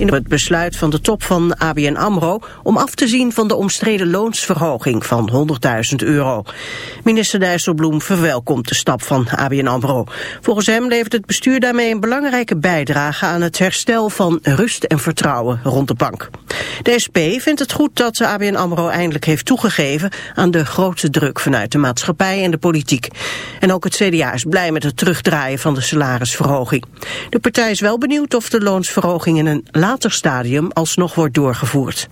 In het besluit van de top van ABN AMRO om af te zien van de omstreden loonsverhoging van 100.000 euro. Minister Dijsselbloem verwelkomt de stap van ABN AMRO. Volgens hem levert het bestuur daarmee een belangrijke bijdrage aan het herstel van rust en vertrouwen rond de bank. De SP vindt het goed dat ABN AMRO eindelijk heeft toegegeven aan de grote druk vanuit de maatschappij en de politiek. En ook het CDA is blij met het terugdraaien van de salarisverhoging. De partij is wel benieuwd of de loonsverhoging in een alsnog wordt doorgevoerd.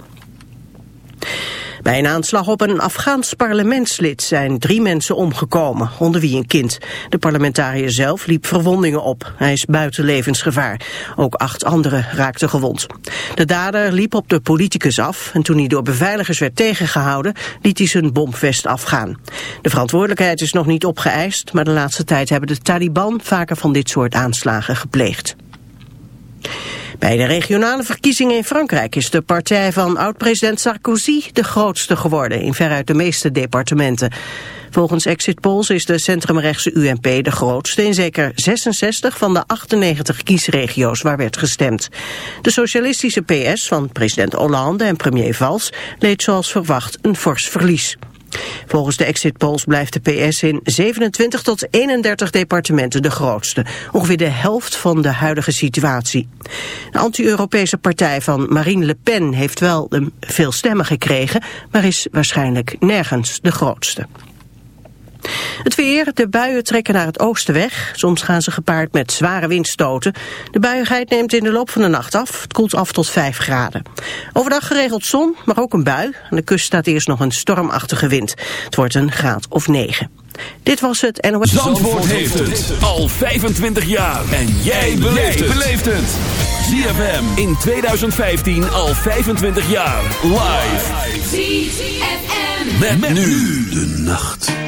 Bij een aanslag op een Afghaans parlementslid zijn drie mensen omgekomen, onder wie een kind. De parlementariër zelf liep verwondingen op. Hij is buiten levensgevaar. Ook acht anderen raakten gewond. De dader liep op de politicus af en toen hij door beveiligers werd tegengehouden, liet hij zijn bomvest afgaan. De verantwoordelijkheid is nog niet opgeëist, maar de laatste tijd hebben de Taliban vaker van dit soort aanslagen gepleegd. Bij de regionale verkiezingen in Frankrijk is de partij van oud-president Sarkozy de grootste geworden in veruit de meeste departementen. Volgens exit polls is de centrumrechtse UMP de grootste in zeker 66 van de 98 kiesregio's waar werd gestemd. De socialistische PS van president Hollande en premier Valls leed zoals verwacht een fors verlies. Volgens de exit polls blijft de PS in 27 tot 31 departementen de grootste. Ongeveer de helft van de huidige situatie. De anti-Europese partij van Marine Le Pen heeft wel veel stemmen gekregen, maar is waarschijnlijk nergens de grootste. Het weer, de buien trekken naar het oosten weg. Soms gaan ze gepaard met zware windstoten. De buiigheid neemt in de loop van de nacht af. Het koelt af tot 5 graden. Overdag geregeld zon, maar ook een bui. Aan de kust staat eerst nog een stormachtige wind. Het wordt een graad of 9. Dit was het NOS. Zandvoort heeft het al 25 jaar. En jij beleeft het. ZFM in 2015 al 25 jaar. Live. ZFM. met nu de nacht.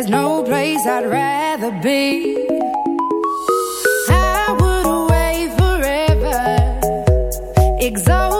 There's no place I'd rather be. I would away forever, exhausted.